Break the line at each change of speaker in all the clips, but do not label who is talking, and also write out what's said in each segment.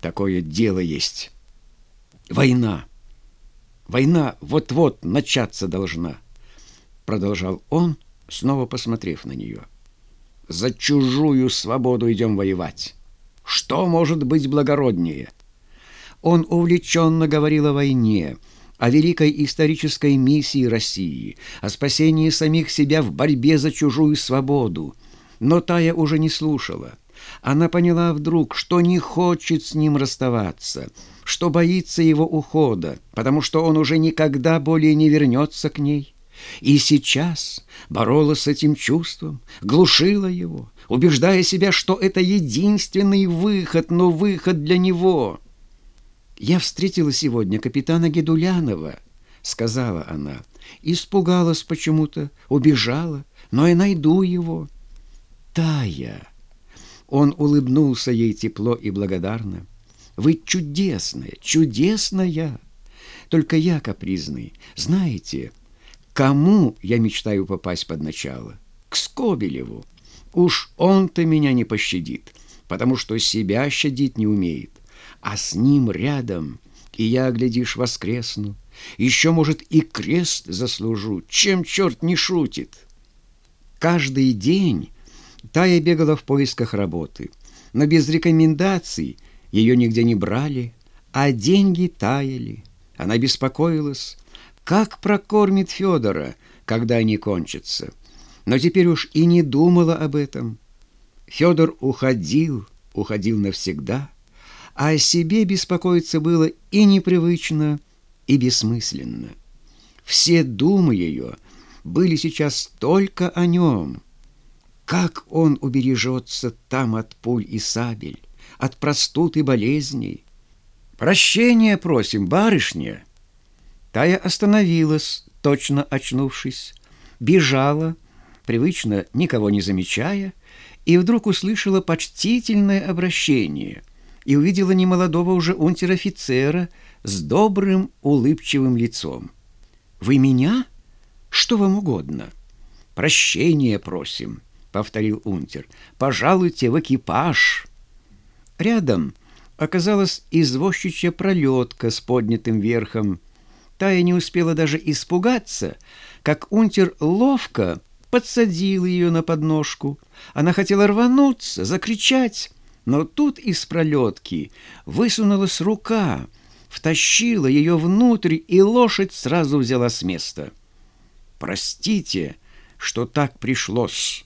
такое дело есть. Война. Война вот-вот начаться должна, продолжал он, снова посмотрев на нее. За чужую свободу идем воевать. Что может быть благороднее? Он увлеченно говорил о войне, о великой исторической миссии России, о спасении самих себя в борьбе за чужую свободу. Но Тая уже не слушала. Она поняла вдруг, что не хочет с ним расставаться, что боится его ухода, потому что он уже никогда более не вернется к ней. И сейчас боролась с этим чувством, глушила его, убеждая себя, что это единственный выход, но выход для него — «Я встретила сегодня капитана Гедулянова», — сказала она. «Испугалась почему-то, убежала, но я найду его». «Тая!» Он улыбнулся ей тепло и благодарно. «Вы чудесная, чудесная! Только я капризный. Знаете, кому я мечтаю попасть под начало? К Скобелеву. Уж он-то меня не пощадит, потому что себя щадить не умеет а с ним рядом, и я, глядишь, воскресну. Еще, может, и крест заслужу, чем черт не шутит. Каждый день Тая бегала в поисках работы, но без рекомендаций ее нигде не брали, а деньги таяли. Она беспокоилась, как прокормит Федора, когда они кончатся. Но теперь уж и не думала об этом. Федор уходил, уходил навсегда — а о себе беспокоиться было и непривычно, и бессмысленно. Все думы ее были сейчас только о нем. Как он убережется там от пуль и сабель, от простуд и болезней? «Прощения просим, барышня!» Тая остановилась, точно очнувшись, бежала, привычно никого не замечая, и вдруг услышала почтительное обращение — и увидела немолодого уже унтер-офицера с добрым улыбчивым лицом. «Вы меня? Что вам угодно?» «Прощения просим», — повторил унтер. «Пожалуйте в экипаж». Рядом оказалась извозчичья пролетка с поднятым верхом. Тая не успела даже испугаться, как унтер ловко подсадил ее на подножку. Она хотела рвануться, закричать, но тут из пролетки высунулась рука, втащила ее внутрь, и лошадь сразу взяла с места. «Простите, что так пришлось», —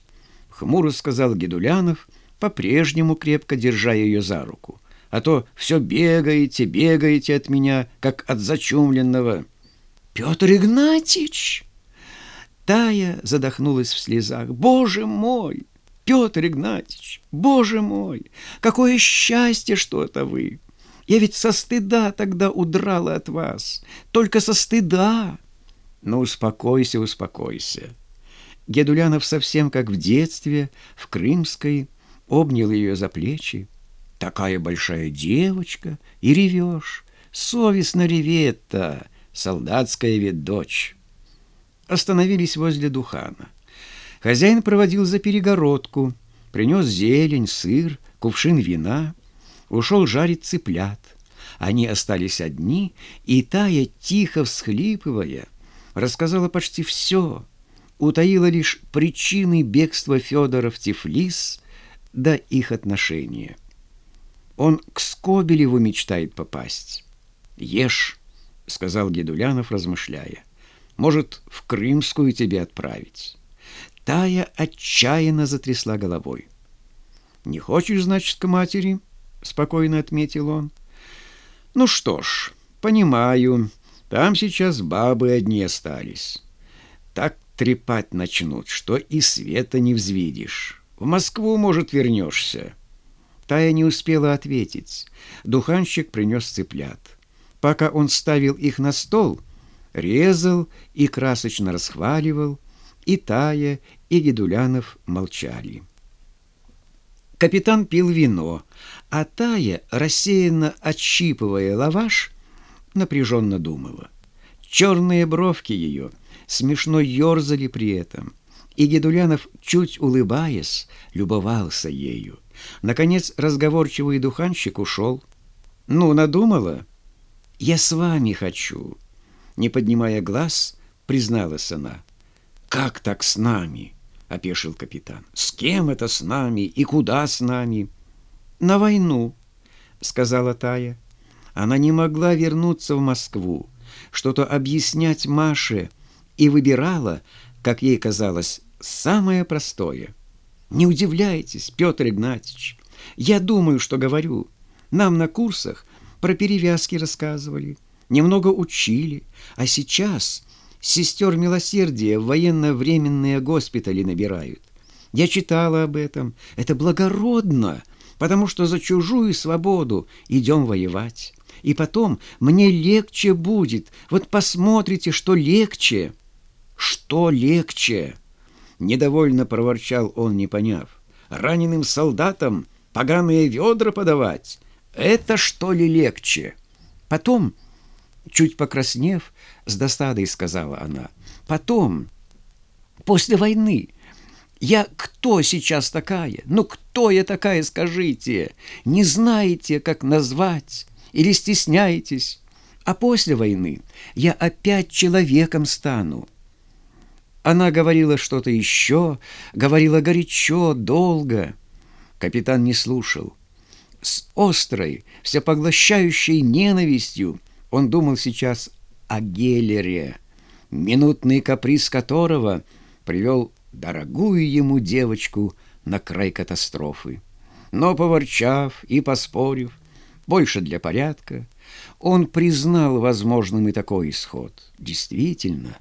хмуро сказал Гедулянов, по-прежнему крепко держа ее за руку. «А то все бегаете, бегаете от меня, как от зачумленного». «Петр Игнатьич!» Тая задохнулась в слезах. «Боже мой! Петр Игнатьевич, боже мой, какое счастье, что это вы! Я ведь со стыда тогда удрала от вас, только со стыда. Ну, успокойся, успокойся. Гедулянов совсем как в детстве, в Крымской, обнял ее за плечи. Такая большая девочка, и ревешь. Совестно ревет-то, солдатская ведь дочь. Остановились возле Духана. Хозяин проводил за перегородку, принес зелень, сыр, кувшин вина, ушел жарить цыплят. Они остались одни, и Тая, тихо всхлипывая, рассказала почти все, утаила лишь причины бегства Федора в Тифлис да их отношения. Он к Скобелеву мечтает попасть. «Ешь», — сказал Гедулянов, размышляя. «Может, в Крымскую тебе отправить?» Тая отчаянно затрясла головой. «Не хочешь, значит, к матери?» — спокойно отметил он. «Ну что ж, понимаю, там сейчас бабы одни остались. Так трепать начнут, что и света не взвидишь. В Москву, может, вернешься». Тая не успела ответить. Духанщик принес цыплят. Пока он ставил их на стол, резал и красочно расхваливал, и Тая, и Гедулянов молчали. Капитан пил вино, а Тая, рассеянно отщипывая лаваш, напряженно думала. Черные бровки ее смешно ерзали при этом, и Гедулянов, чуть улыбаясь, любовался ею. Наконец разговорчивый духанщик ушел. Ну, надумала? Я с вами хочу. Не поднимая глаз, призналась она. Как так с нами? Опешил капитан. С кем это с нами и куда с нами? На войну, сказала Тая. Она не могла вернуться в Москву, что-то объяснять Маше и выбирала, как ей казалось, самое простое. Не удивляйтесь, Петр Игнатьевич, я думаю, что говорю. Нам на курсах про перевязки рассказывали, немного учили, а сейчас сестер милосердия в военно-временные госпитали набирают. Я читала об этом. Это благородно, потому что за чужую свободу идем воевать. И потом мне легче будет. Вот посмотрите, что легче. Что легче? Недовольно проворчал он, не поняв. Раненым солдатам поганые ведра подавать? Это что ли легче? Потом, чуть покраснев, с досадой сказала она, потом, после войны, я кто сейчас такая? Ну, кто я такая, скажите? Не знаете, как назвать? Или стесняетесь? А после войны я опять человеком стану. Она говорила что-то еще, говорила горячо, долго. Капитан не слушал. С острой, всепоглощающей ненавистью он думал сейчас о Геллере, минутный каприз которого привел дорогую ему девочку на край катастрофы. Но, поворчав и поспорив, больше для порядка, он признал возможным и такой исход. Действительно,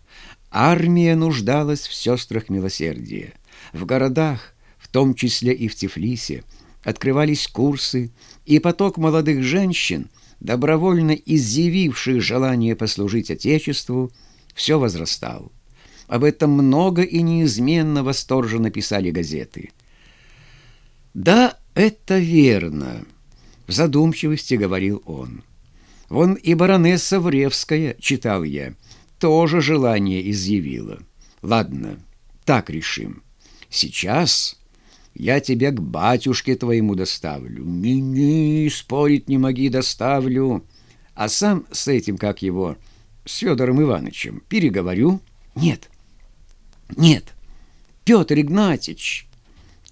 Армия нуждалась в сестрах милосердия. В городах, в том числе и в Тифлисе, открывались курсы, и поток молодых женщин, добровольно изъявивших желание послужить Отечеству, все возрастал. Об этом много и неизменно восторженно писали газеты. «Да, это верно», — в задумчивости говорил он. «Вон и баронесса Вревская, читал я, — тоже желание изъявила. Ладно, так решим. Сейчас я тебя к батюшке твоему доставлю. Не-не, спорить не моги, доставлю. А сам с этим, как его, с Федором Ивановичем, переговорю. Нет, нет, Петр Игнатьич.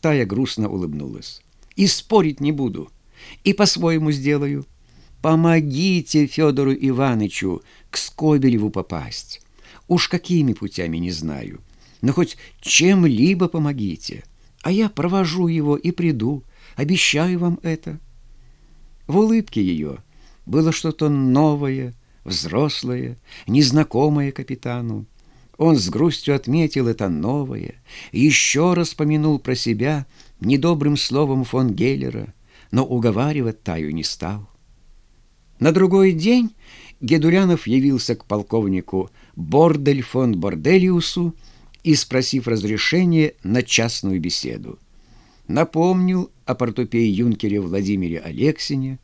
Тая грустно улыбнулась. И спорить не буду, и по-своему сделаю. Помогите Федору Ивановичу к Скобелеву попасть. Уж какими путями, не знаю. Но хоть чем-либо помогите. А я провожу его и приду. Обещаю вам это. В улыбке ее было что-то новое, взрослое, незнакомое капитану. Он с грустью отметил это новое, еще раз помянул про себя недобрым словом фон Геллера, но уговаривать Таю не стал. На другой день Гедулянов явился к полковнику Бордель фон Борделиусу и, спросив разрешения на частную беседу, напомнил о портупее-юнкере Владимире Алексине,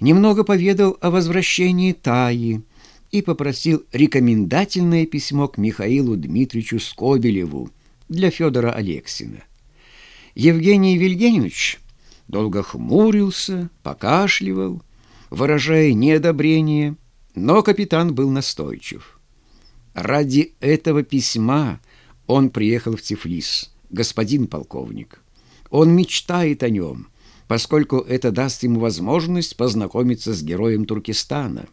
немного поведал о возвращении Таи и попросил рекомендательное письмо к Михаилу Дмитриевичу Скобелеву для Федора Алексина. Евгений Вильгеньевич долго хмурился, покашливал, выражая неодобрение, но капитан был настойчив. Ради этого письма он приехал в Тифлис, господин полковник. Он мечтает о нем, поскольку это даст ему возможность познакомиться с героем Туркестана.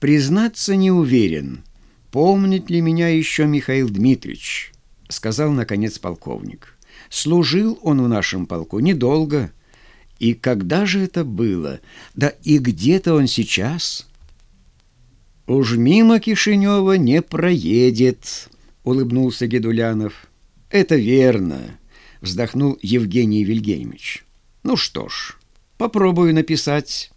Признаться не уверен, помнит ли меня еще Михаил Дмитриевич, сказал, наконец, полковник. Служил он в нашем полку недолго, и когда же это было? Да и где-то он сейчас? Уж мимо Кишинева не проедет, улыбнулся Гедулянов. Это верно, вздохнул Евгений Вильгельмович. Ну что ж, попробую написать.